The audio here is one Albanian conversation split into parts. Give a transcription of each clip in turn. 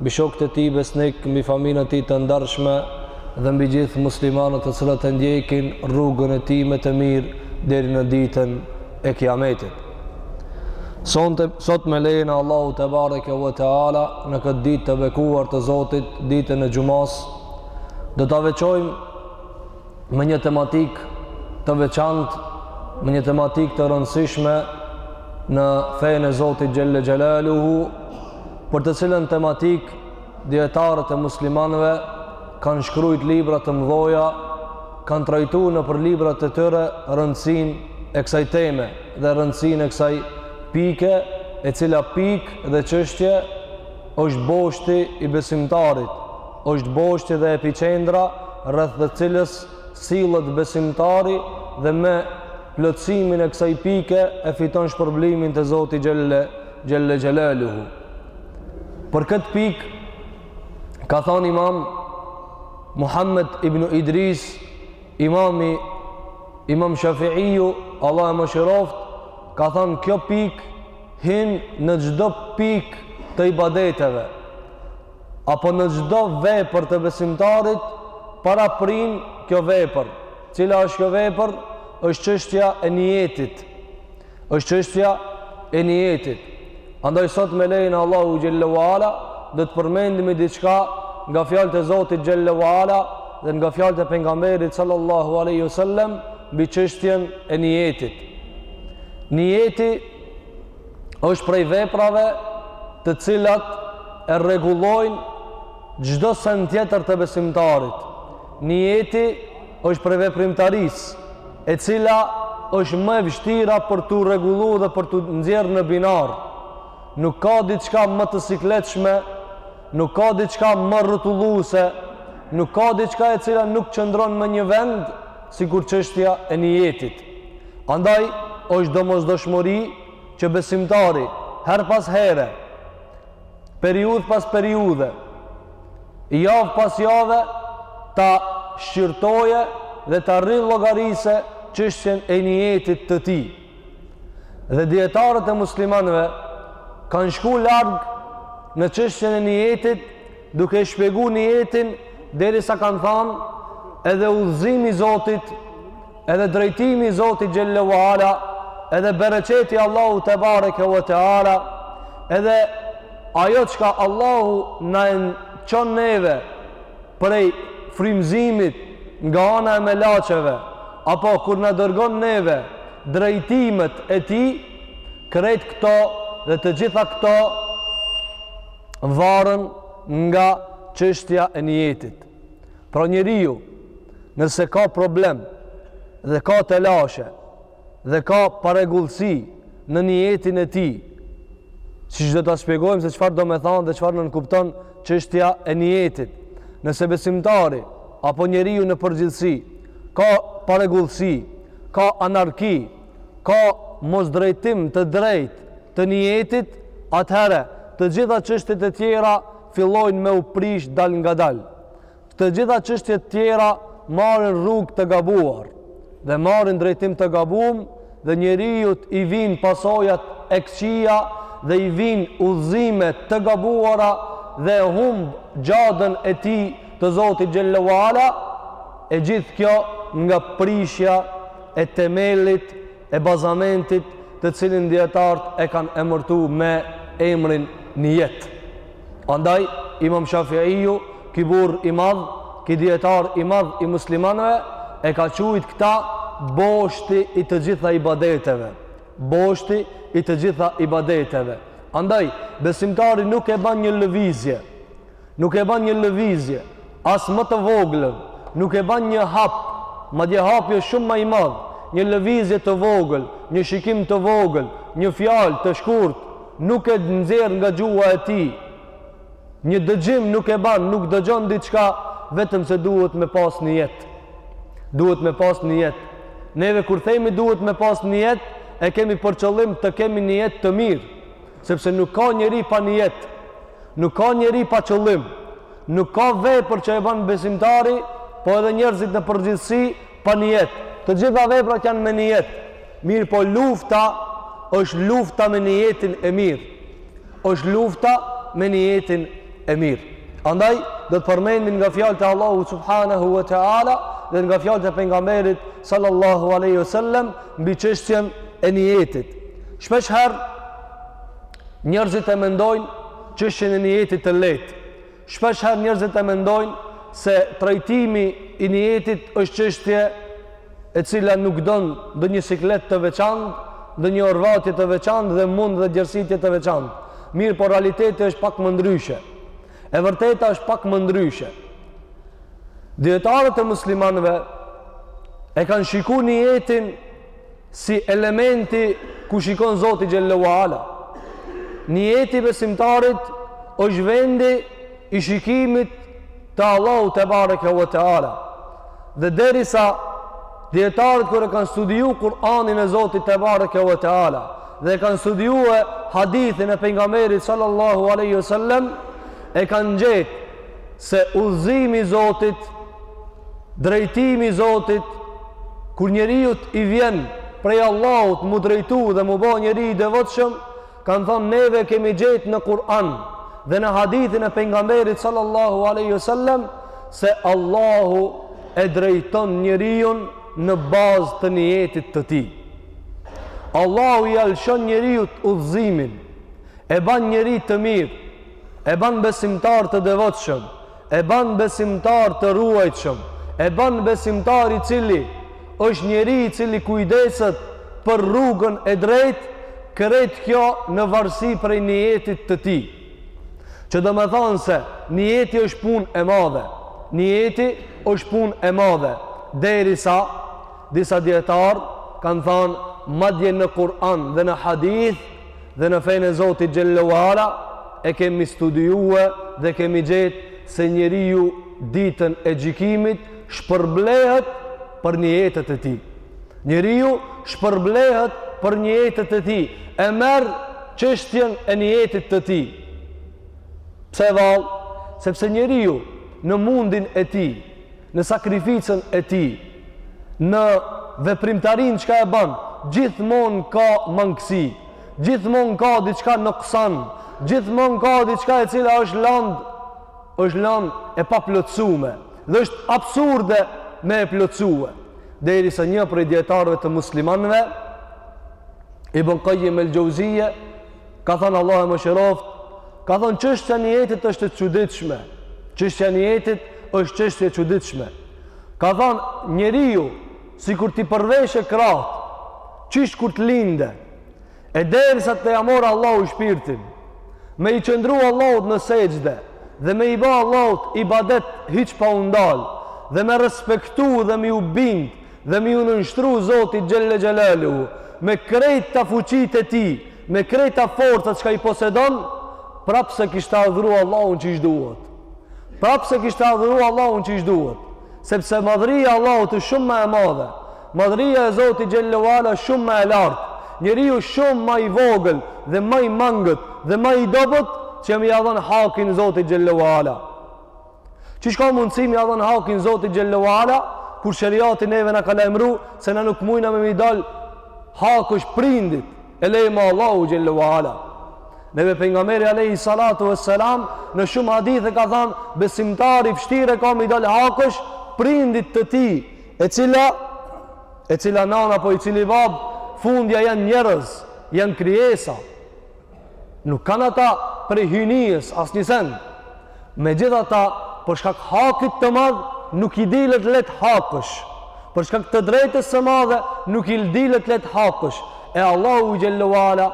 mbi shokët e tij besnikë, mbi familjen e tij të ndershme dhe mbi gjithë muslimanët të cilët e ndjekin rrugën e tij më të mirë deri në ditën e Kiametit. Sot, sot me lejen e Allahut tebareke ve teala në këtë ditë të bekuar të Zotit, ditën e Xhumasë, do ta veçojmë me një tematik të veçantë, me një tematikë të rëndësishme në fenë e Zotit xhelle xhelaluhu, për të cilën tematikë dijetarët e muslimanëve kanë shkrujt libra të mëdhoja, kanë trajtu nëpër librat e tyre rëndësinë e kësaj teme dhe rëndësinë e kësaj pike, e cila pikë dhe çështje është boshti i besimtarit, Është boshti dhe epiqendra rreth të cilës sillet besimtari dhe me plotësimin e kësaj pike e fiton shpërblimin te Zoti xhelle xhelaluhu. Për këtë pikë ka thanë Imam Muhammed ibn Idris, Imami Imam Shafiu, Allahu e mëshiroftë, ka thanë kjo pikë hin në çdo pikë të ibadeteve. apo në çdo vepër të besimtarit paraprin kjo vepër cila është kjo vepër është çështja e nijetit është çështja e nijetit andaj sot me lejen e Allahut xhelle ve ala do të përmendim diçka nga fjalët e Zotit xhelle ve ala dhe nga fjalët e pejgamberit sallallahu alejhi wasallam mbi çështjen e nijetit nijeti Është prej veprave të cilat e rregullojnë çdo send tjetër të besimtarit. Nijeti është prej veprimtarisë, e cila është më e vështira për t'u rregullu dhe për t'u nxjerrë në binarë. Nuk ka diçka më të sikletshme, nuk ka diçka më rrotulluese, nuk ka diçka e cila nuk qëndron më një vend sikur çështja e nijetit. Andaj, është domosdoshmëri që besimtari, herë pas here, periudhë pas periudhe, javë pas jave, ta shqyrtojë dhe ta rillogarisë çështjen e nijetit të tij. Dhe dijetarët e muslimanëve kanë shku larg në çështjen e nijetit duke shpjegu nijetin derisa kanë thanë edhe udhëzimi i Zotit Edhe drejtimi i Zotit xhelle ue ala, edhe bereqeti i Allahut tebareke ue teala, edhe ajo çka Allahu na e çon neve prej frymëzimit nga ana e melaqeve, apo kur na dërgon neve drejtimet e tij, krejt këto dhe të gjitha këto varen nga çështja e nijetit. Pra njeriu nëse ka problem dhe ka telashe dhe ka parregullsi në nijetin e tij, siç do ta shpjegojmë se çfarë domethanë dhe çfarë nënkupton çështja e nijetit. Nëse besimtari, apo njeriu në përgjithësi, ka parregullsi, ka anarki, ka mosdrejtim të drejtë të nijetit, atëherë të gjitha çështjet e tjera fillojnë me u prish dalngadalë. Të gjitha çështjet tjera marrin rrugë të gabuar dhe marrin drejtim të gabum dhe njeriut i vijnë pasojat e këqija dhe i vijnë udhëzime të gabuara dhe e humb xhaden e tij të Zotit xhelle ue ala e gjithë kjo nga prishja e temelit e bazamentit të cilin dijetarët e kanë emërtu me emrin nijet. Andaj, imam Shafiiu, ky burrë i madh, ky dijetar i madh i muslimanëve, e ka quajt këta boshti i të gjitha ibadeteve. Boshti i të gjitha ibadeteve. Andaj, besimtari nuk e ban një lëvizje, nuk e ban një lëvizje, as më të voglën, nuk e ban një hap, madje hapi është shumë ma i madh, një lëvizje të vogël, një shikim të vogël, një fjalë të shkurtë, nuk e nxjerr nga gjuha e tij. Një dëgjim nuk e ban, nuk dëgjon diçka vetëm se duhet me pas nijet. Duhet me pas nijet. Neve kur themi duhet me pas nijet, e kemi për qëllim të kemi nijet të mirë. Sepse nuk ka njeri pa nijet, nuk ka njeri pa qëllim, nuk ka vepër që e ban besimtari, po edhe njerëzit në përgjithësi pa nijet. Të gjitha veprat janë me nijet. Mirëpo lufta është lufta me nijetin e mirë. Është lufta me nijetin e mirë. Andaj do të përmendim nga fjalët e Allahut subhanahu wa taala dhe nga fjalët e pejgamberit sallallahu alaihi wasallam mbi çështjen e nijetit. Shpesh herë njerëzit e mendojnë çështjen e nijetit të lehtë. Shpesh herë njerëzit e mendojnë se trajtimi i nijetit është çështje e cila nuk don ndonjë siklet të veçantë, ndonjë orvatje të veçantë dhe mund dhe gjersitje të veçantë. Mirëpo realiteti është pak më ndryshe. E vërteta është pak më ndryshe. Dijetarët e muslimanëve e kanë shiku nijetin si elementi ku shikon Zoti Xhelle ue Ala. Nijeti i besimtarit është vendi i shikimit të Allahut tebareke ve teala. Dhe derisa dijetarët kur e kanë studiu Kur'anin e Zotit tebareke ve teala dhe e kanë studiue hadithin e pejgamberit sallallahu aleyhi sallem e kanë gjetë se udhëzimi i Zotit drejtimi i Zotit kur njeriut i vjen prej Allahut m'u drejtu dhe m'u ba njeri i devotshëm, kanë thonë neve kemi gjetë në Kur'an dhe në hadithin e pejgamberit sallallahu alaihi wasallam se Allahu e drejton njeriun në bazë të nijetit të tij. Allahu i lshon njeriut udhëzimin, e ban njeri të mirë, e ban besimtar të devotshëm, E ban besimtar të ruajtshëm, e ban besimtar i cili është njeri i cili kujdeset për rrugën e drejtë, krejt kjo në varësi prej nijetit të tij. Që domethënë se nijeti është punë e madhe, nijeti është punë e madhe, derisa disa dijetarë kanë thonë madje në Kur'an dhe në hadith, dhe në fenë e Zotit Xhelle ue Ala e kemi studiue dhe kemi gjetë se njeriu ditën e gjykimit shpërblehet për nijetet e tij. Njeriu shpërblehet për nijetet e tij, e merr çështjen e nijetit të tij. Pse vallë? Sepse njeriu në mundin e tij, në sakrificën e tij, në veprimtarinë çka e ban, gjithmonë ka mangësi, gjithmonë ka diçka noksan, gjithmonë ka diçka e cila është lanë, është lanë e paplotësume dhe është absurde me e plotësue. Derisa një prej dijetarëve të muslimanëve Ibn Qayyim al-Jauziyja Ka thanë Allahu e mëshiroftë, ka thënë çështja e nijetit është e çuditshme, çështja e nijetit është çështje e çuditshme. Ka thanë njeriu, sikur t'i përveshe krahtë, qysh kur të linde, e derisa t'ia marrë Allahu shpirtin, me i qëndru Allahut në sexhde, dhe me i ba Allahut ibadet hiç pa u ndal, dhe me respektu dhe me iu bind, dhe me iu nënshtru Zotit xhele xhelaluhu me krejt ato fuqitë e tij me krejt ato forcat çka i posedon prapë s'e kishte adhuru Allahun qysh duhet prapë s'e kishte adhuru Allahun qysh duhet sepse madhëria e Allahut është shumë ma e madhe madhëria e Zotit xhele ue ala është shumë ma e lartë njeriu shumë ma i vogël dhe ma i mangët dhe ma i dobët që me ia dhanë hakin Zotit xhele ue ala Qysh ka mundësi me ia dhanë hakin Zotit xhele ue ala, kur sheriati neve na ka lajmru, se na nuk mujna me i dal hakësh prindit, e leje ma Allahut xhele ue ala. Neve Pejgamberi alejhi salatu ue selam, në shumë hadithe ka thanë, besimtari vështirë e ka me i dal hakësh prindit të tij, e cila, e cila nanë apo i cili babë, fundja janë njerëz, janë krijesa, Nuk kanë ata prej hyjnisë asnjë send. Megjithatë, për shkak hakit të madh nuk i dilet lehtë hakësh. Për shkak të drejtës së madhe nuk i dilet lehtë hakësh. E Allahut xhele ue ala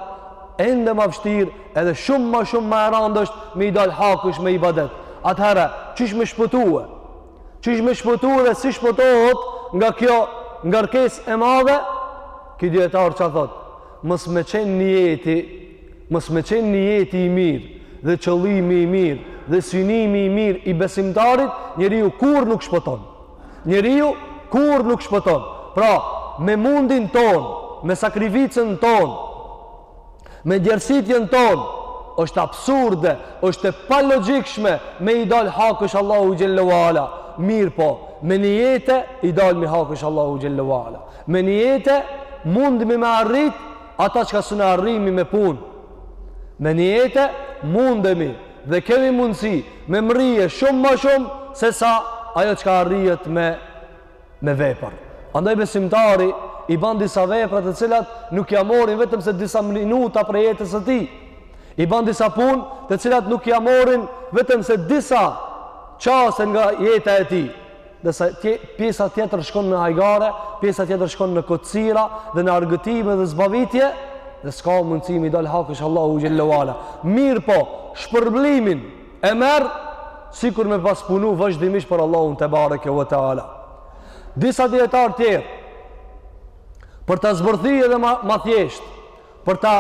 ende ma vështirë, edhe shumë ma shumë ma e randë është me i dal hakësh me ibadet. Atëherë, qysh me shpëtue? Qysh me shpëtue dhe si shpëtohet nga kjo ngarkesë e madhe? Ky dijetar çka thotë? Mos me qenë nijeti, mos me qenë nijeti i mirë dhe qëllimi i mirë dhe synimi i mirë i besimtarit, njeriu kurrë nuk shpëton. Njeriu kurrë nuk shpëton. Pra, me mundin tonë, me sakrificën tonë, me djersitjen tonë, është absurde, është e palogjikshme me i dal hakësh Allahut xhele ue ala. Mirëpo, me nijete i dalmi hakësh Allahut xhele ue ala. Me nijete mundemi me arrit ata çka s'un e arrimi me punë. Me nijete mundemi dhe kemi mundësi me mbrri shumë ma shumë sesa ajo çka arrihet me, me vepër. Andaj besimtari i ban disa vepra të cilat nuk ia marrin vetëm se disa minuta prej jetës së tij. I ban disa punë të cilat nuk ia marrin vetëm se disa çaste nga jeta e tij. Ndërsa tje, pjesa tjetër shkon në hajgare, pjesa tjetër shkon në kotësira dhe në argëtime dhe zbavitje, dhe s'ka mundësi me i dal hakësh Allahut xhele ue ala. Mirëpo, shpërblimin e merr, sikur me pas punu vazhdimisht për Allahun tebareke ue teala. Disa dijetarë tjerë, për ta zbërthy edhe ma, ma thjesht, për ta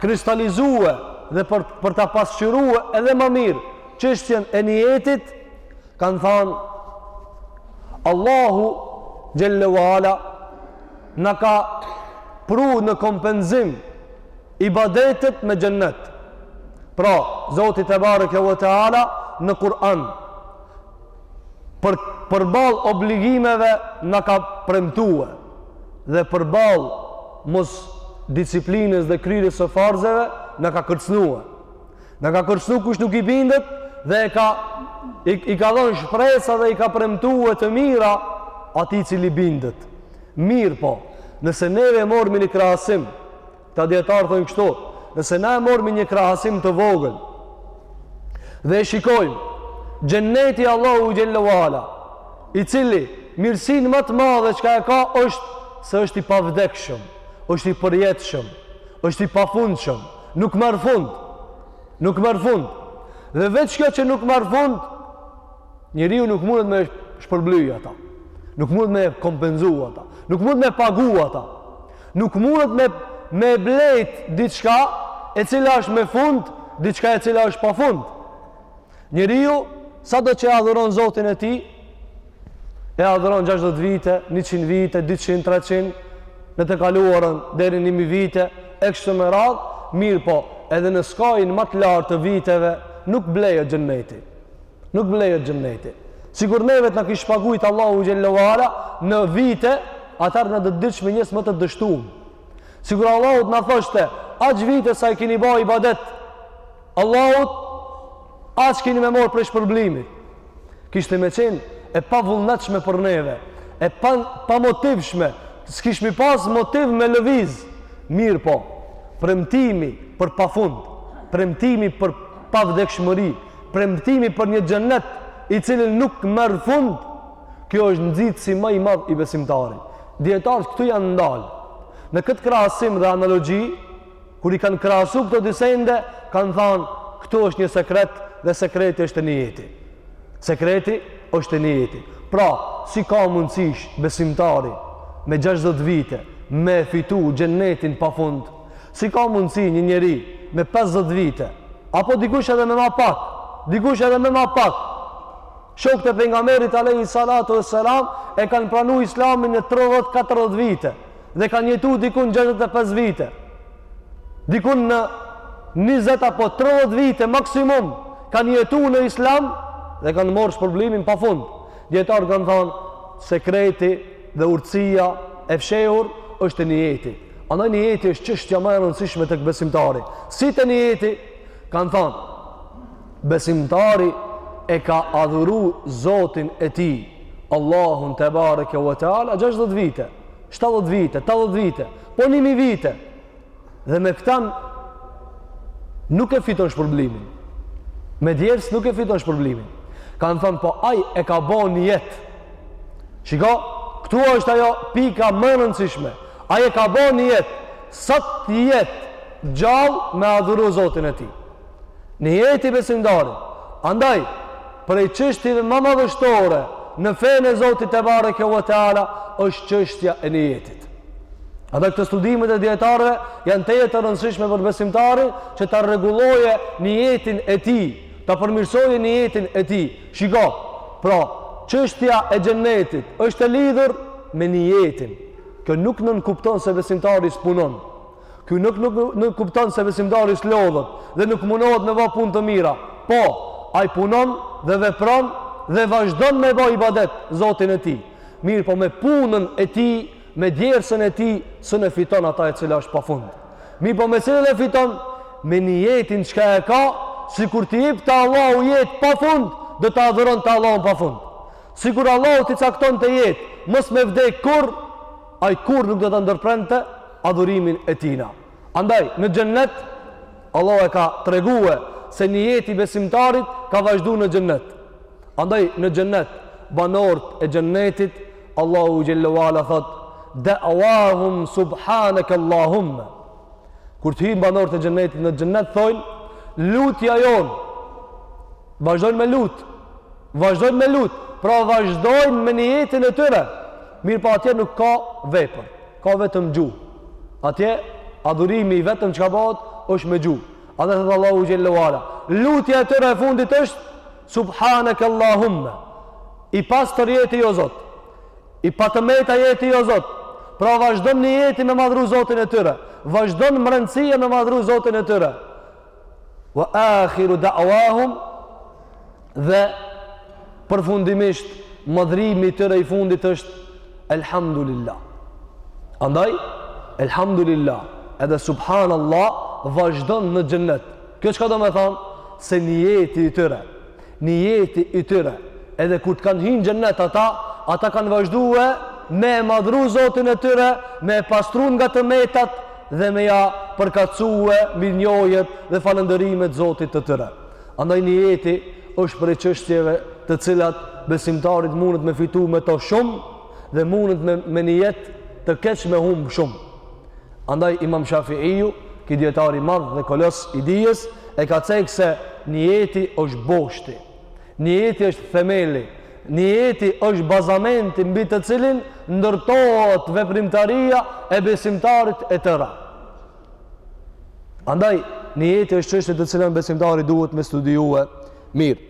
kristalizue dhe për, për ta pasqyrue edhe ma mirë çështjen e nijetit, kanë thanë, Allahu xhele ue ala na ka pru në kompenzim ibadetet me xhennet. Pra, Zoti tebareke ue teala në Kur'an, Për përballë obligimeve na ka premtue dhe përballë mos disiplinës dhe kryerjes së farzeve na ka kërcënue. Na ka kërcënu kush nuk i bindet dhe e ka i, i ka dhënë shpresa dhe i ka premtue të mira atij i cili bindet. Mirëpo, nëse neve e mormi një krahasim, Këta dijetarë thonë kështu, nëse na e mormi një krahasim të vogël dhe e shikojmë xhennetin e Allahut xhelle ve ala, i cili mirësinë ma të madhe çka e ka është se është i pavdekshëm, është i përjetshëm, është i pafundshëm, nuk merr fund. Nuk merr fund. Dhe veç kjo që nuk merr fund, njeriu nuk mundet me shpërbly ata. Nuk mundet me kompenzu ata. Nuk mundet me pagu ata. Nuk mundet me me e blejt diçka e cila është me fund, diçka e cila është pa fund. Njeriu sado që e adhuron Zotin e tij, e adhuron 60 vite, 100 vite, 200, 300, në të kaluarën deri në 1000 vite, e kështu me radhë, mirëpo, edhe në skajin ma të lartë të viteve nuk blejet xhenneti. Nuk blejet xhenneti. Sikur neve të na kish pagujt Allahu xhelle ve ala në vite, atëherë na do t'ishme njerëz më të dështun. Sikur Allahu të na thoshte, aq vite sa i kini ba ibadet Allahut, aq kini me morë prej shpërblimit. Kishte me qenë e pavullnetshme për neve, e pa, pamotivshme, s'kish me pas motiv me lëviz, mirëpo, premtimi për pafund, premtimi për pavdekshmëri, premtimi për një xhennet i cili nuk merr fund, kjo është nxitësi ma i madh i besimtarit. Dijetarët këtu janë ndalë. Në këtë krahasim dhe analogji, kur i kanë krahasu këto dy sende, kanë thanë, këtu është një sekret dhe sekreti është te nijeti. Sekreti është te nijeti. Pra, si ka mundësi besimtari me 60 vite me fitu xhennetin pa fund? Si ka mundësi një njeri me pesëdhjetë vite, apo dikush edhe me ma pak, dikush edhe me ma pak, shokët e pejgamberit alejhi salatu ve selam e kanë pranu islamin në 30-40 vite dhe kanë jetu dikun 65 vite, dikun në 20 apo 30 vite maksimum kanë jetu në islam dhe kanë morë shpërblimin pa fund. Dijetarët kanë thanë sekreti dhe urtësia e fshehur është te nijeti. Andaj nijeti është çështja ma e rëndësishme tek besimtari. Si te nijeti, kanë thanë besimtari e ka adhuru Zotin e tij, Allahun tebareke ve teala 60 vite, 70 vite, 80 vite, po 1000 vite. Dhe me këtan nuk e fiton shpërblimin. Me djersë nuk e fiton shpërblimin. Kam thënë, po aj e ka bo një jetë. Shiko, këtu është ajo pika më rëndësishme. Aj e ka bo një jetë. Sa t'jetë gjallë me adhuru Zotin e tij. Nijeti i besimtarit. Andaj, prej çështjeve më madhështore në fenë e Zotit tebareke ve teala është çështja e nijetit. Andaj këto studimet e dietarëve janë tejet të rëndësishme për besimtarin që ta rregullojë nijetin e tij, ta përmirësojë nijetin e tij. Shiko, pra, çështja e xhennetit është e lidhur me nijetin. Kjo nuk nënkupton se besimtari s'punon. Kjo nuk nënkupton se besimtari s'lodhet dhe nuk mundohet me ba punë të mira. Po, ai punon dhe vepron dhe vazhdon me ba ibadet Zotin e tij. Mirëpo, me punën e tij, me djersën e tij, s'e fiton ata e cila është pa fund. Mirëpo me cilën e fiton? Me nijetin çka e ka, sikur t'i jipte Allahu jetë pa fund, do ta adhuronte Allahun pa fund. Sikur Allahu t'i caktonte jetë, mos me vdekë kurrë, ai kurrë nuk do ta ndërprente adhurimin e tijna. Andaj, në Xhennet, Allahu e ka tregue se nijeti i besimtarit ka vazhdu në Xhennet. Andaj, në Xhennet, banorët e Xhennetit, Allahu xhelle ve ala thot: "Da'wahum subhanakallahumma." Kur të hyjnë banorët e Xhennetit në Xhennet thojnë, "Lutja jonë vazhdojnë me lut Vazhdojnë me lut, pra vazhdojnë me nijetin e tyre. Mirëpo po atje nuk ka vepër, ka vetëm gjuhë. Atje, adhurimi i vetëm çka bahet, është me gjuhë. Andaj thotë Allahu xhelle ve ala, lutja e tyre e fundit është, Subhanak Allahumme, i pastër je ti o Zot, i pa të meta je ti o Zot, pra vazhdon nijeti me madhru Zotin e tyre, vazhdon rëndësia me madhru Zotin e tyre. wa akhiru da'wahum dhe përfundimisht madhërimi i tyre i fundit është elhamdulillah. Andaj elhamdulillah, edhe subhanallah vazhdon në xhennet. Kjo çka do me thanë se nijeti i tyre Nijeti i tyre, edhe kur të kanë hi në xhennet ata, ata kanë vazhdue me e madhru Zotin e tyre, me e pastru nga të metat dhe me ja përkatësue mirënjohjet dhe falëndërimet Zotit të tyre. Andaj nijeti është prej çështjeve të cilat besimtari mundet me fitu me to shumë dhe mundet me, me nijet të keq me humbë shumë. Andaj Imam Shafiiu, ky dijetar i madh dhe kolos i dijes, e ka cekë se nijeti është boshti. Nijeti është themeli. Nijeti është bazamenti mbi të cilin ndërtohet veprimtaria e besimtarit e tëra. Andaj nijeti është çështje të cilën besimtari duhet me studiue mirë.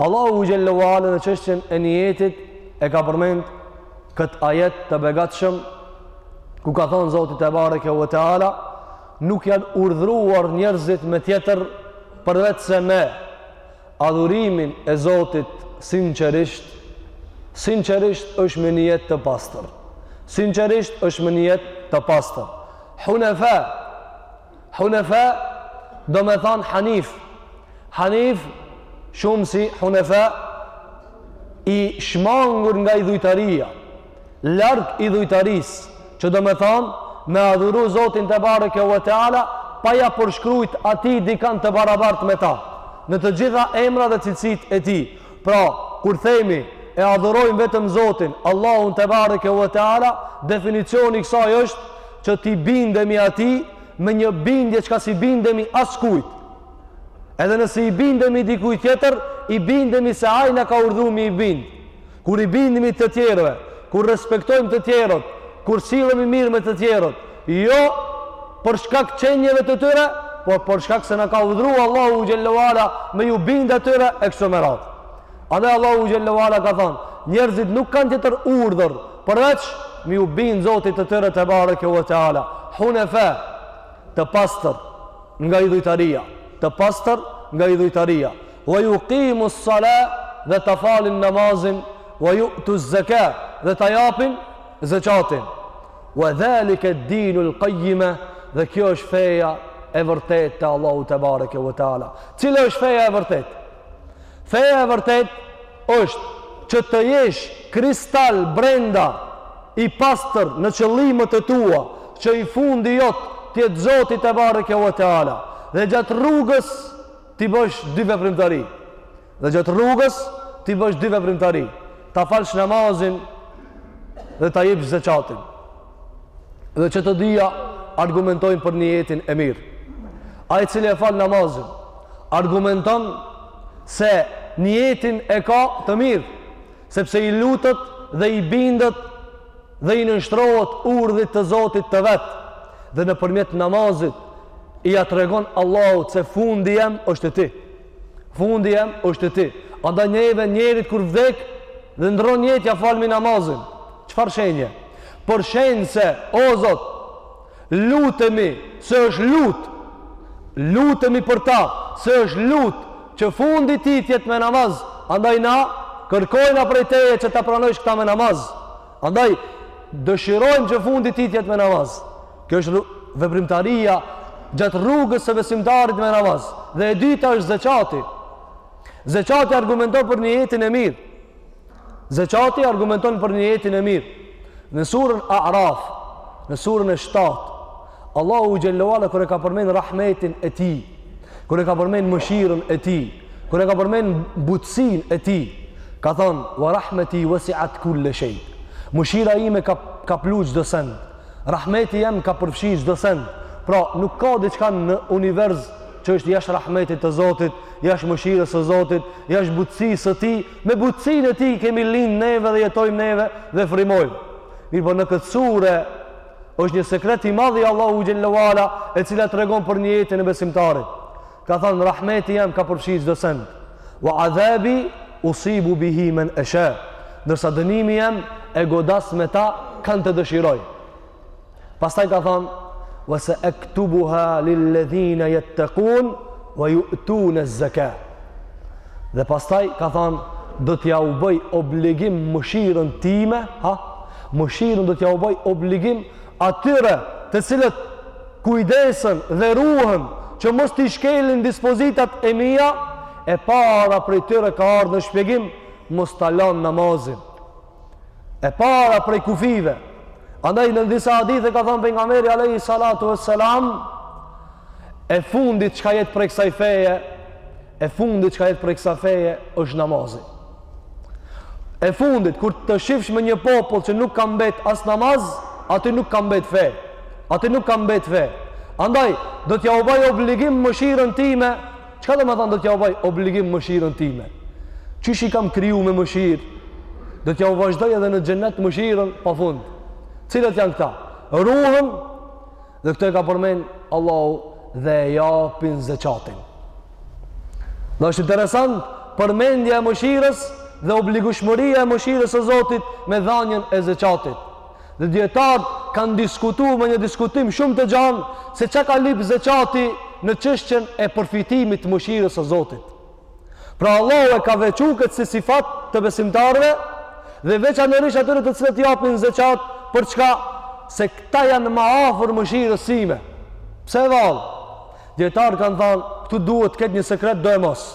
Allahu xhel-le ue ala në çështjen e nijetit e ka përmend këtë ajet të begatshëm ku ka thonë Zoti tebareke ue teala nuk janë urdhruar njerëzit me tjetër përveçse me adhurimin e Zotit sinqerisht sinqerisht është me nijet të pastër sinqerisht është me nijet të pastër hunefa Hunefa domethanë hanif. Hanif shumësi hunefa i shmangur nga idhujtaria. Larg idhujtarisë që domethanë me adhuru Zotin tebareke ue teala pa ia përshkrujt atij dikan të barabart me ta. Në të gjitha emra dhe cilësitë e tij. Pra, kur themi, e adhurojmë vetëm Zotin, Allahun tebareke ue teala, definicioni i kësaj është që t'i bindemi atij me një bindje çka s'i bindemi askujt. Edhe nëse i bindemi dikujt tjetër, i bindemi se ai na ka urdhnu me iu bind. Kur i bindemi të tjerëve, kur respektojmë të tjerët, kur sillemi mirë me të tjerët, Jo për shkak qenjeve të tyre, por për shkak se na ka urdhëruar Allahu xhel-le ue ala me iu bind atyre e kështu me radhë. Andaj Allahu xhel-le ue ala ka thënë, njerëzit nuk kanë tjetër urdhër përveç me iu bind Zotit të tyre tebareke ue teala. Hunefa të pastër nga idhujtaria, të pastër nga idhujtaria. Wa yuqimu s-sala dhe ta falin namazin, wa yu'tu z-zaka dhe ta japin zeqatin. Wa dhalika dinu l-qayyima, dhe kjo është feja e vërtetë te Allahu tebareke ue teala. Cila është feja e vërtetë? Feja e vërtetë është që të jesh kristal brenda i pastër në qëllimet e tua, që i fundi jot të jetë Zoti tebareke ue teala. Dhe gjatë rrugës t'i bësh dy veprimtari. Dhe gjatë rrugës t'i bësh dy veprimtari, ta falsh namazin dhe ta jepsh zeqatin. Dhe që të dyja argumentojnë për nijetin e mirë. Ai i cili e fal namazin argumenton se nijetin e ka të mirë, sepse i lutet dhe i bindet dhe i nënshtrohet urdhrit të Zotit të vet. Dhe nëpërmjet namazit ia tregon Allahut se fundi jem është te ti. Fundi jem është te ti. Andaj neve njerit kur vdek dhe ndron jetë ia falmi namazin. Çfarë shenje? Për shenjë se, o Zot, lutemi se është lutje. Lutemi për ta se është lutje që fundi i tij t'jetë me namaz. Andaj na kërkojna prej teje që ta pranojsh këta me namaz. Andaj dëshirojmë që fundi i tij t'jetë me namaz. Kjo është veprimtaria gjatë rrugës së besimtarit me namaz. Dhe e dyta është zeqati. Zeqati argumenton për nijetin e mirë. Zeqati argumenton për nijetin e mirë. Në surën A'raf, në surën e 7, Allahu xhelle ue ala kur e ka përmend rahmetin e tij, kur e ka përmend mëshirën e tij, kur e ka përmend butësinë e tij, ka thënë wa rahmeti wasi'at kull shay. Mëshira ime ka kaplu çdo send. Rahmeti jem ka përfshi çdo send. Pra, nuk ka diçka në univers që është jashtë rahmetit të Zotit, jashtë mëshirës së Zotit, jashtë butësisë së Tij. Me butësinë e Tij kemi lind neve dhe jetojmë neve dhe frymojmë. Mirëpo në këtë sure është një sekret i madh i Allahu xhelle ue ala e cila tregon për nijetin e besimtarit ka thënë rahmeti jem ka përfshirë çdo send wa adhabi usibu bihi man asha ndërsa dënimi jem e godas me ta kan të dëshiroj pastaj ka thënë wa sa aktubuha lil ladhina yattaqun wa yu'tun az-zaka dhe pastaj ka thënë do t'jau bëj obligim mëshirën time ha Mëshirën do t'jau bëj obligim atyre të cilët kujdesen dhe ruhen që mos t'i shkelin dispozitat e mia, e para prej tyre ka ardh në shpjegim mos ta lanë namazin. E para prej kufijve. Andaj në disa hadithe ka thënë pejgamberi alayhi salatu vesselam e fundit çka jetë prej kësaj feje, e fundit çka jet prej kësaj feje është namazi. E fundit, kur të shifsh me një popull që nuk ka mbet as namaz, aty nuk ka mbet fe. Aty nuk ka mbet fe. Andaj, do t'jau baj obligim mëshirën time. Çka domethanë do t'jau baj obligim mëshirën time? Qysh i kam kriju me mëshirë? Do t'jau vazhdoj edhe në xhennet mëshirën pa fund. Cilët janë këta? Ruhen, Dhe këtë e ka përmend Allahu dhe e japin zeqatin. Dhe është interesant përmendja e mëshirës dhe obligushmëria e mëshirës së Zotit me dhanien e zeqatit. Dhe dijetarët kanë diskutu me një diskutim shumë të gjanë se çka lyp zeqati në çështjen e përfitimit të mëshirës së Zotit. Pra Allahu e ka veçu këtë si sifat të besimtarëve dhe veçanërisht atyre të cilët japin zeqat, për çka se këta janë ma afër mëshirës sime. Pse e vallë? Dijetarët kanë thanë, këtu duhet të ketë një sekret doemos.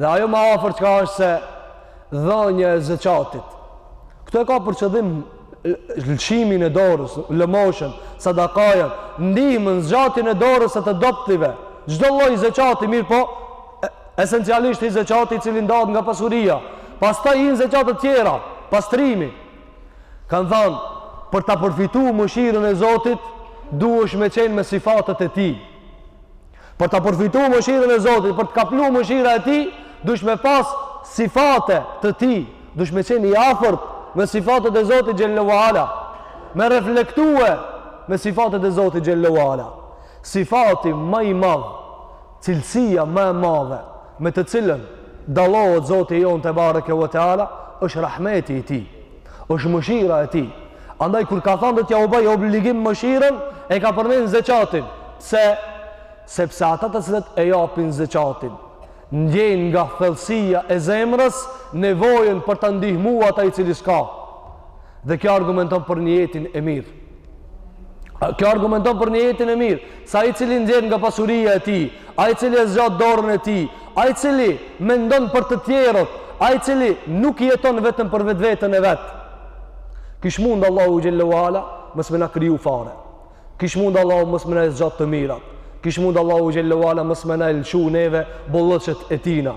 Dhe ajo ma afër çka është se dhënia e zeqatit. Këtu e ka për qëllim lëshimin e dorës, lëmoshën, sadakajën, ndihmën, zgjatjen e dorës së të dobëtve, çdo lloj zeqati, mirëpo, esencialisht zeqati i cili ndahet nga pasuria, pastaj vijnë zeqatet tjera, pastrimi, kanë thanë, për ta përfitu mëshirën e Zotit, duhesh me qenë me sifatet e tij. Për ta përfitu mëshirën e Zotit, për të kaplu mëshira e Tij, dush me pas sifate të Tij, dush me qenë i afërt me sifatet e Zotit xhele ve ala, me reflektue me sifatet e Zotit xhele ve ala. Sifati ma i madh, cilësia ma e madhe me të cilën dallohet Zoti jonë tebareke ve teala është rahmeti i Tij. Është mëshira e tij. Andaj kur ka thanë do t'jau baj obligim mëshirën, e ka përmend zeqatin. Pse? Sepse ata të cilët e japin zeqatin, ndjejnë nga thellësia e zemrës nevojën për ta ndihmu ata i cili s'ka. Dhe kjo argumenton për nijetin e mirë. Kjo argumenton për nijetin e mirë, se ai i cili nxjerr nga pasuria e tij, Ai i cili e zgjat dorën e tij, ai i cili mendon për të tjerët, ai i cili nuk jeton vetëm për vetveten e vet. Kish mund Allahu xhele ve ala mos me na kriju fare. Kish mund Allahu mos me na i zgjat të mirat. Kish mund Allahu xhele ve ala mos me na lëshu neve bollëqet e tina.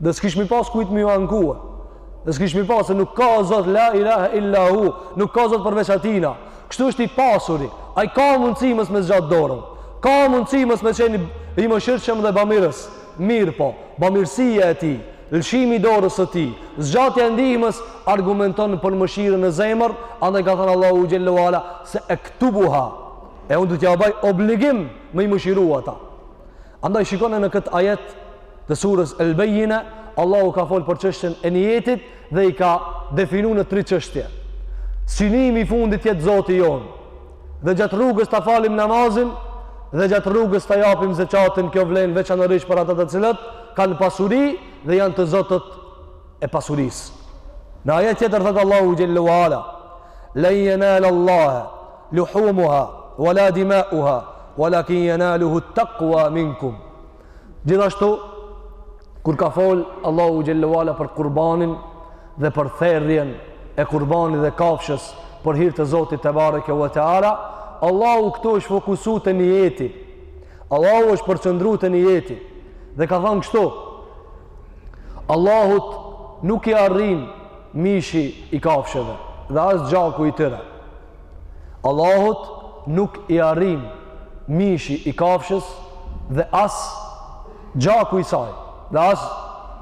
Dhe s'kish me pas kujt me iu ankue. Dhe s'kish me pas, se nuk ka Zot la ilahe illa hu, nuk ka Zot përveç atina. Kështu është i pasuri. Ai ka mundësi mos me zgjat dorën. Ka mundësi mos me qenë i mëshirshëm dhe bamirës. Mirëpo, bamirësia e tij, lëshimi i dorës së tij, zgjatja e ndihmës, argumenton për mëshirën në zemër, andaj ka thanë Allahu xhele ve ala, se ektubuha, e unë do t'ja baj obligim me i mëshiru ata. Andaj shikone në këtë ajet të surës El Bejjine, Allahu ka fol për çështjen e nijetit dhe i ka definu në tri çështje. Synimi i fundit jetë Zoti jonë dhe gjatë rrugës ta falim namazin dhe gjatë rrugës ta japim zeqatin, kjo vlen veçanërisht për ata të cilët kanë pasuri dhe janë të zotët e pasurisë. Në ajet tjetër thotë Allahu xhele ve ala, len jenale Allahe, Luhumuha wala dima'uha walakin yanaluhu at-taqwa minkum. Gjithashtu kur ka fol Allahu xhallahu ala për kurbanin dhe për therjen e kurbanit dhe kafshës për hir të Zotit tebareke ve teala, Allahu këtu është fokusu te nijeti. Allahu është përqendru te nijeti dhe ka thanë kështu: Allahut nuk i arrin mishi i kafshëve dhe as gjaku i tyre. Allahut nuk i arrin mishi i kafshës dhe as gjaku i saj. Dhe as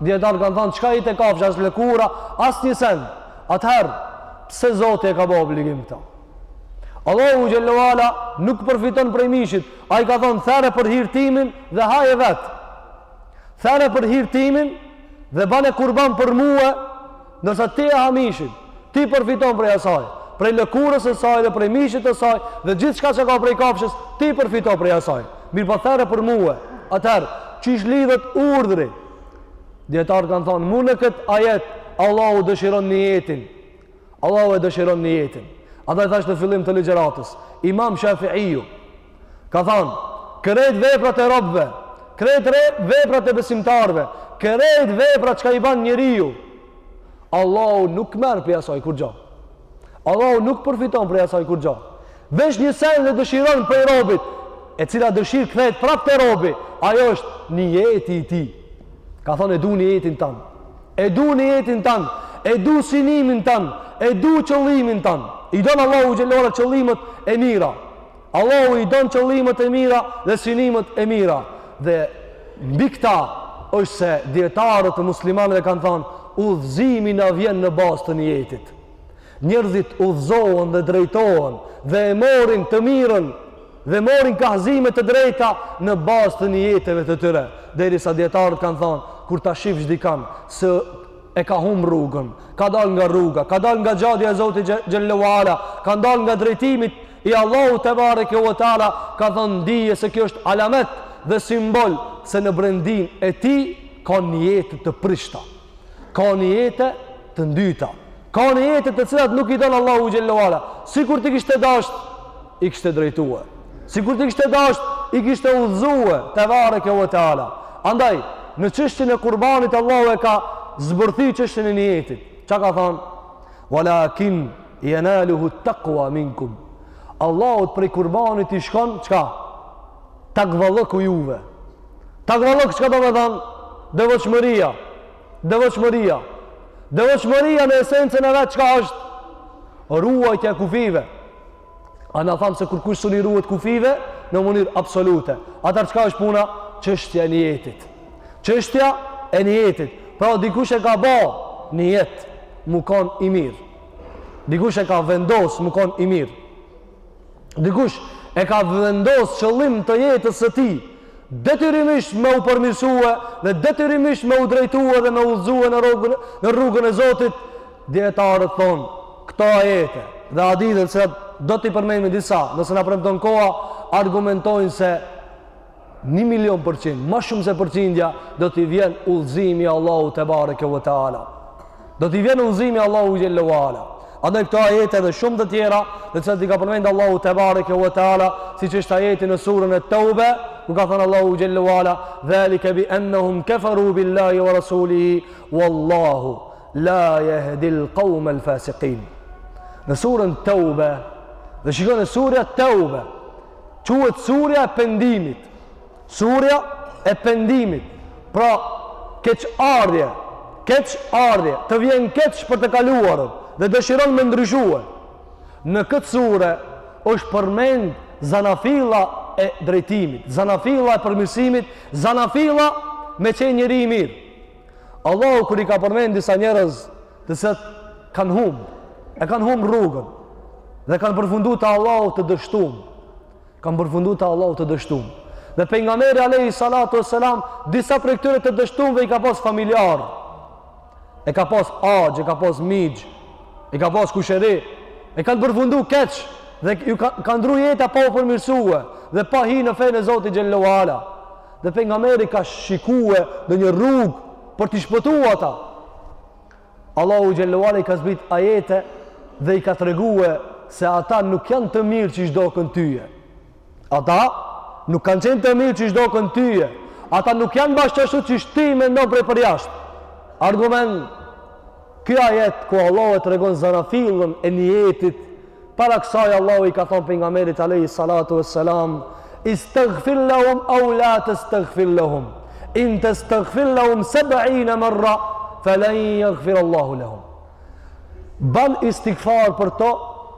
dijetarët kanë thonë çka i te kafsha as lëkura, as një send. Atëherë, pse Zoti e ka bo obligim këta? Allahu xhallahu ala nuk përfiton prej mishit. Ai ka thonë there për hir timin dhe haje vetë. There për hir timin dhe bane kurban për mue Ndërsa ti e ha mishin, ti përfiton prej asaj, prej lëkurës së saj dhe prej mishit të saj dhe gjithçka që ka prej kafshës, ti përfito prej asaj. Mirëpo there për mue, atëherë qysh lidhet urdhri? Dijetarët kanë thonë, mu në këtë ajet Allahu dëshiron nijetin. Allahu e dëshiron nijetin. Andaj thashë në fillim të ligjëratës, Imam Shafi'iu, Ka thanë, krejt veprat e robëve, krejt veprat e besimtarëve, krejt veprat çka i ban njeriu, Allahu nuk merr prej asaj kurgja. Allahu nuk përfiton prej asaj kurgja. Veç një send e dëshiron prej robit, e cila dëshirë kthehet prap te robi, ajo është nijeti i tij. Ka thanë, e du nijetin tand, e du nijetin tand, e du synimin tand, e du qëllimin tand. I don Allahu xhallahu ala qëllimet e mira. Allahu i don qëllimet e mira dhe synimet e mira. Dhe mbi këta është se dijetarët e muslimanëve kanë thanë, udhëzimi na vjen në bazë të nijetit. Njerëzit udhëzohen dhe drejtohen dhe e morin të mirën dhe morin kahzime të drejta në bazë të nijeteve të tyre. Derisa dijetarët kanë thanë, kur ta shifsh dikand se e ka humb rrugën, ka dal nga rruga, ka dal nga xhadja e Zotit xhallahu ala, ka dal nga drejtimi I Allahut tebareke ve teala ka thonë dije se kjo është alamet dhe simbol se në brendinë e tij ka nijete të prishta, ka nijete të ndyta, ka nijete të cilat nuk i don Allahu xhallahu ala, sikur t'i kishte dasht, i kishte drejtue, sikur t'i kishte dasht, i kishte udhëzue, tebareke ve teala. Andaj, në çështjen e kurbanit Allahu e ka zbërthi çështjen e nijetit, ça ka thonë? Walakin Jenaluhu takva minkum. Allahut prej kurbanit i shkon çka? Takvallëku juej. Takvallëk çka domethanë? Devotshmëria. Devotshmëria. Devotshmëria në esencën e vet çka është? Ruajtja e kufijve. Ama thamë se kurkush s'un i ruhet kufijve në mënyrë absolute. Atar çka është puna? Çështja e nijetit. Çështja e nijetit. Pra dikush e ka ba nijet, me kon i mirë. Dikush e ka vendos me kon i mirë. Dikush e ka vendos qëllim të jetës së tij detyrimisht me u përmirësue dhe detyrimisht me u drejtue dhe me udhëzue në rrugën, në rrugën e Zotit, dijetarët thonë, këto ajete dhe hadithe të cilat do t'i përmendmi disa, nëse na premton koha, argumentojnë se Një milion përqind, ma shumë se përqindja, do t'i vjen udhzimi Allahut tebareke ve teala. Do t'i vjen udhzimi Allahut xhel-le ve ala. A edhe këto ajete dhe shumë të tjera, të cilat i ka përmend Allahu tebareke ve teala, siç është ajeti në suren et-Teube, ku ka thanë Allahu xhel-le ve ala, dhalike bi ennehum keferu billahi ve rasulihi, vallahu la jehdil kavmel fasikin. Në suren Teube, dhe shikoni surja et-Teube, Quhet surja e pendimit. Surja e pendimit. Pra, keqardhje, keqardhje, të vjen keq për të kaluarën dhe dëshiron me ndryshue. Në këtë sure është përmend zanafilla e drejtimit, zanafilla e përmirësimit, zanafilla me qenë njeri i mirë. Allahu kur i ka përmend disa njerëz të cilët kanë hum, e kanë hum rrugën dhe kanë përfundu te Allahu të dështum. Kanë përfundu te Allahu të dështum. Dhe pejgamberi alejhi salatu ves selam, disa prej këtyre të dështumve i ka pas familjarë. E ka pas axhë, e ka pas mixhë, e ka pas kusheri, e kanë përfundu keq dhe ju ka ndrru jeta pa u përmirësue dhe pa hi në fenë e Zotit xhel-le ve ala. Dhe pejgamberi ka shikue ndonjë rrugë për t'i shpëtu ata. Allahu xhel-le ve ala i ka zbrit ajete dhe i ka tregue se ata nuk janë të mirë qysh doken tyje. Ata nuk kanë qenë të mirë qysh doken tyje. Ata nuk janë bash ashtu qysh ti mendon prej përjashtë. Argument Ky ajet ku Allahu e tregon zanafillën e nijetit, para kësaj Allahu i ka thanë pejgamberit alejhi salatu ves selam, istaghfir lahum aw la tastaghfir lahum, in tastaghfir lahum 70 marra falan yaghfir Allahu lahum. Ban istighfar për to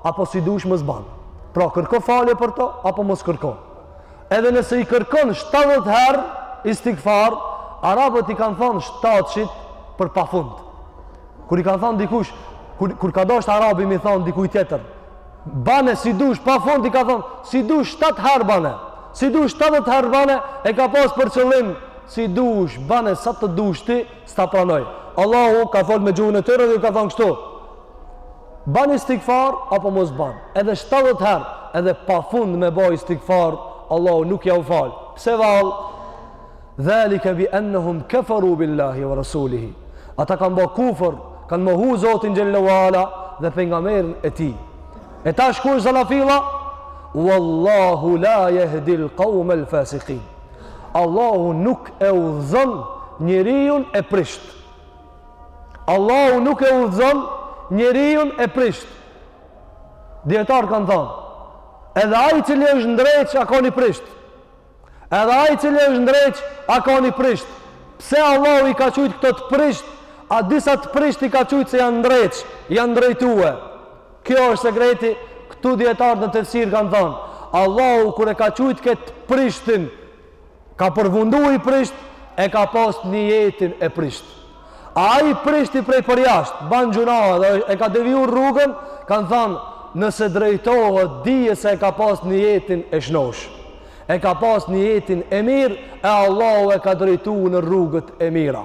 apo si dush mos ban. Pra kërko falje për to apo mos kërko. Edhe nëse i kërkon shtatëdhjetë herë istigfar, arabët i kanë thënë shtatëshit për pafund. Kur i kanë thënë dikush, kur, kur ka dashur arabi mi thënë dikujt tjetër, bane si dush pa fund i ka thënë, si dush shtatë herë bane. Si dush shtatëdhjetë herë bane e ka pas për qëllim si dush bane sa të dush ti, s'ta pranoj. Allahu ka folë me gjuhën e tyre dhe ju ka thënë kështu. Ban istigfar apo mos ban? Edhe 70 herë, edhe pafund me ba istigfar, Allahu nuk jau fal. Pse vallë? Dhalika bi annahum kafaru billahi wa rasulihi. Ata kanë ba kufër, kanë mohu Zotin xhelle ue ala dhe pejgamberin e tij. E tash ku është zanafilla? Wallahu la yahdi al-qawm al-fasiqin. Allahu nuk e udhëzon njeriun e prisht. Allahu nuk e udhëzon njeriun e prisht. Dijetarë kanë thonë, edhe ai i cili është ndreq, a kon i prisht. Edhe ai i cili është ndreq, a kon i prisht. Pse Allahu i ka qujtë këta të prisht, a disa të prisht i ka qujtë se janë ndreq, janë ndrejtue. Kjo është sekreti, këtu dijetarët në tefsir kanë thonë, Allahu kur e ka qujtë këtë të prishtin, Ka përfundu i prisht e ka pas nijetin e prisht. A i prishti prej përjasht, ban gjynah edhe e ka deviju rrugën, kanë thanë, nëse drejtohet dije se e ka pas nijetin e shnosh. E ka pas nijetin e mirë e Allahu e ka drejtu në rrugët e mira.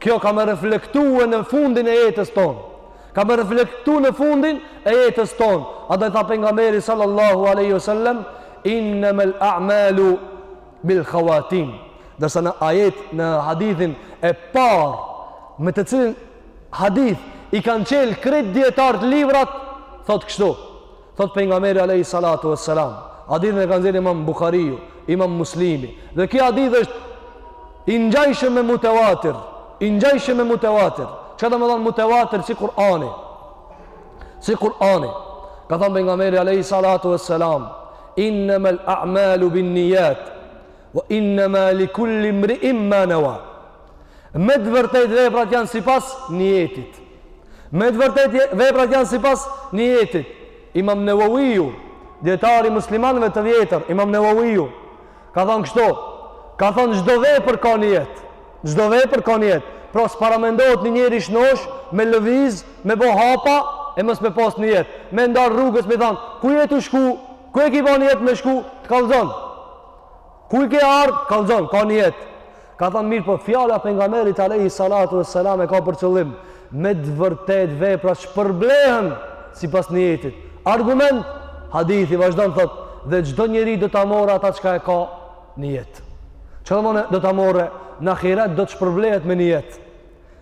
Kjo ka me reflektue në fundin e jetës tonë. Ka me reflektu në fundin e jetës tonë. Andaj tha pejgamberi sallallahu aleyhi sallem, innamal a'malu bil khawatim. Ndërsa në ajet, në hadithin e parë, me të cilin hadith i kanë çel krejt dijetarët librat, thotë kështu. Thotë pejgamberi alejhi salatu ue selam, hadithin e ka nxjerrë Imam Buhariu, Imam Muslimi, dhe ky hadith është i ngjajshëm me mutewatir, i ngjajshëm me mutewatir. Çka domethanë mutewatir si Kur'ani? Si Kur'ani. Ka thënë pejgamberi alejhi salatu ue selam, innamal a'malu bin niyat wa innama likulli imri'in ma nawa. Me të vërtetë veprat janë sipas nijetit. Me të vërtet veprat janë sipas nijetit. Imam Neveviu, dijetar i muslimanëve të vjetër, imam Neveviu, ka thonë kështu, ka thonë çdo vepër ka nijet, çdo vepër ka nijet, pra s'paramendohet një njeri shnosh, me lëviz, me bo hapa, e mos me pas nijet. Me ndal rrugës, me thonë, ku je tu shku, ku e ki ba nijet me shku, të kallëzon. Ku i ke ardhë, kallëzon, ka nijet. Ka thanë mirë, po fjala pejgamberit alejhi salatu vesselam e ka për qëllim me të vërtetë vepra shpërblehen sipas nijetit. Argument hadithi vazhdon thotë dhe çdo njeri do ta morë ata çka e ka nijet. Çfarë do të do ta morë në ahiret do të shpërblehet me nijet.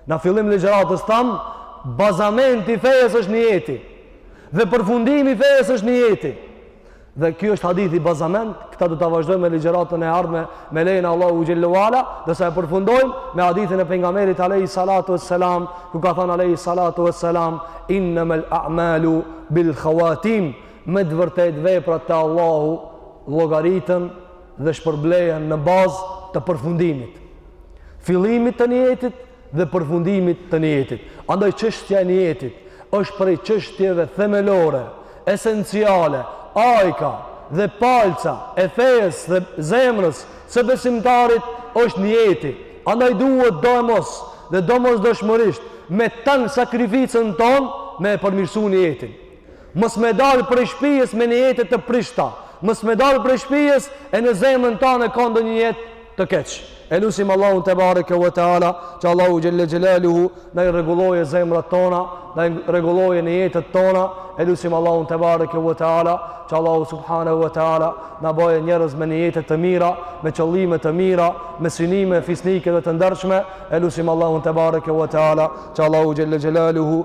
Në fillim ligjëratës thamë bazamenti i fejes është nijeti. Dhe përfundimi i fejes është nijeti. Dhe ky është hadithi bazament, këta do ta vazhdojmë me ligjëratën e ardhme me lejen e Allahut xhelle ve ala, ndërsa e përfundojmë me hadithin e pejgamberit alejhi salatu vesselam, ku ka thanë alejhi salatu vesselam, innamal a'malu bil khawatim, me të vërtetë veprat te Allahu llogariten dhe shpërblehen në bazë të përfundimit. Fillimit të nijetit dhe përfundimit të nijetit. Andaj çështja e nijetit është prej çështjeve themelore, esenciale, ajka dhe palca e fejes dhe zemrës së besimtarit është nijeti. Andaj duhet doemos dhe domosdoshmërisht me tanë sakrificën tonë me e përmirësu nijetin. Mos me dalë prej shpijës me nijete të prishta. Mos me dalë prej shpijës e në zemrën tonë ka ndonjë nijet të keq. E lusim Allahun tebareke ve teala, që Allahu xhelle xhelaluhu, na i rregullojë zemrat tona, na i rregullojë nijetet tona, e lusim Allahun tebareke ve teala, që Allahu subhanehu ve teala, na bëjë njerëz me nijete të mira, me qëllime të mira, me synime fisnike dhe të ndershme, e lusim Allahun tebareke ve teala, që Allahu xhelle xhelaluhu,